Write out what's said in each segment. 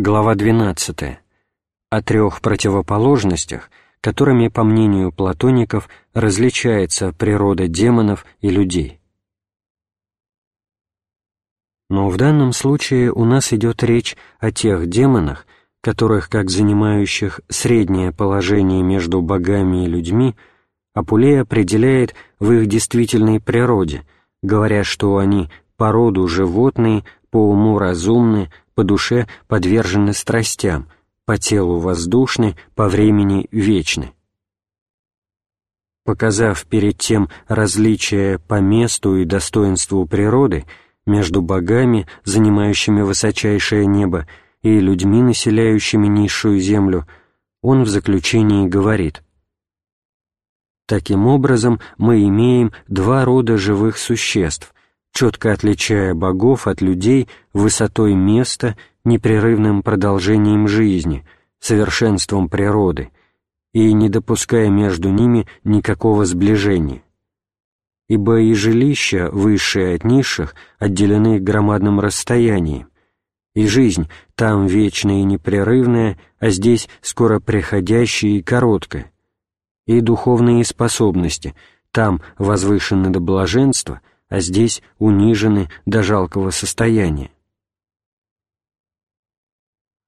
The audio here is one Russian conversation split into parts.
Глава 12. О трех противоположностях, которыми, по мнению платоников, различается природа демонов и людей. Но в данном случае у нас идет речь о тех демонах, которых, как занимающих среднее положение между богами и людьми, Апулей определяет в их действительной природе, говоря, что они по роду животные, по уму разумны, по душе подвержены страстям, по телу воздушны, по времени вечны. Показав перед тем различие по месту и достоинству природы между богами, занимающими высочайшее небо, и людьми, населяющими низшую землю, он в заключении говорит «Таким образом мы имеем два рода живых существ, четко отличая богов от людей высотой места, непрерывным продолжением жизни, совершенством природы и не допуская между ними никакого сближения. Ибо и жилища, высшие от низших, отделены громадным расстоянием, и жизнь там вечная и непрерывная, а здесь скоро приходящая и короткая, и духовные способности там возвышены до блаженства, а здесь унижены до жалкого состояния.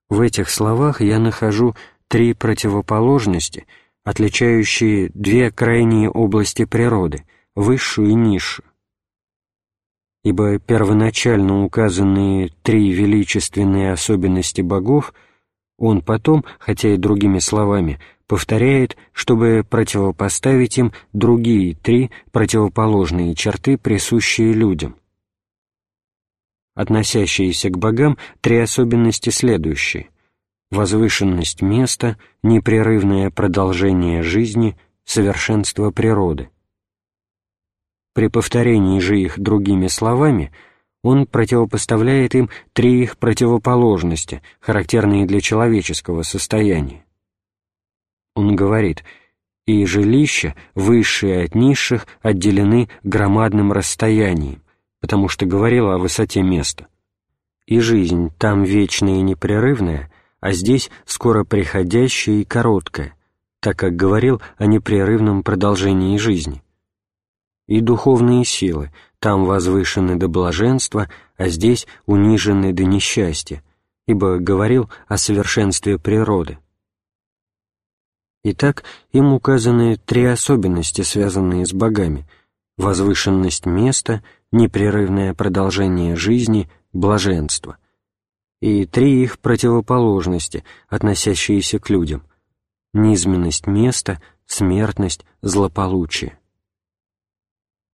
В этих словах я нахожу три противоположности, отличающие две крайние области природы — высшую и низшую. Ибо первоначально указанные три величественные особенности богов он потом, хотя и другими словами, повторяет, чтобы противопоставить им другие три противоположные черты, присущие людям. Относящиеся к богам три особенности следующие — возвышенность места, непрерывное продолжение жизни, совершенство природы. При повторении же их другими словами он противопоставляет им три их противоположности, характерные для человеческого состояния. Он говорит, «И жилища, высшие от низших, отделены громадным расстоянием, потому что говорил о высоте места. И жизнь там вечная и непрерывная, а здесь скоро приходящая и короткая, так как говорил о непрерывном продолжении жизни. И духовные силы там возвышены до блаженства, а здесь унижены до несчастья, ибо говорил о совершенстве природы. Итак, им указаны три особенности, связанные с богами — возвышенность места, непрерывное продолжение жизни, блаженство, и три их противоположности, относящиеся к людям — низменность места, смертность, злополучие.